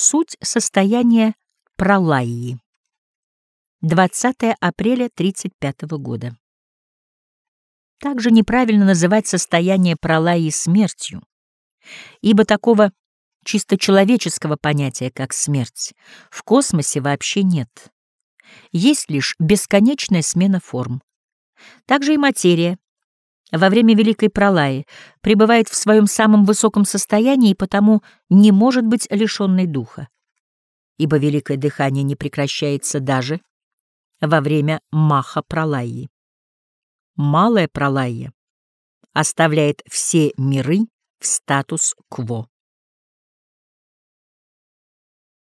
Суть состояния пролайи. 20 апреля 35 года. Также неправильно называть состояние пролайи смертью, ибо такого чисто человеческого понятия, как смерть, в космосе вообще нет. Есть лишь бесконечная смена форм. Также и материя во время Великой Пролаи пребывает в своем самом высоком состоянии и потому не может быть лишенной духа. Ибо великое дыхание не прекращается даже во время Маха Пролаи. Малая Пролая оставляет все миры в статус-кво.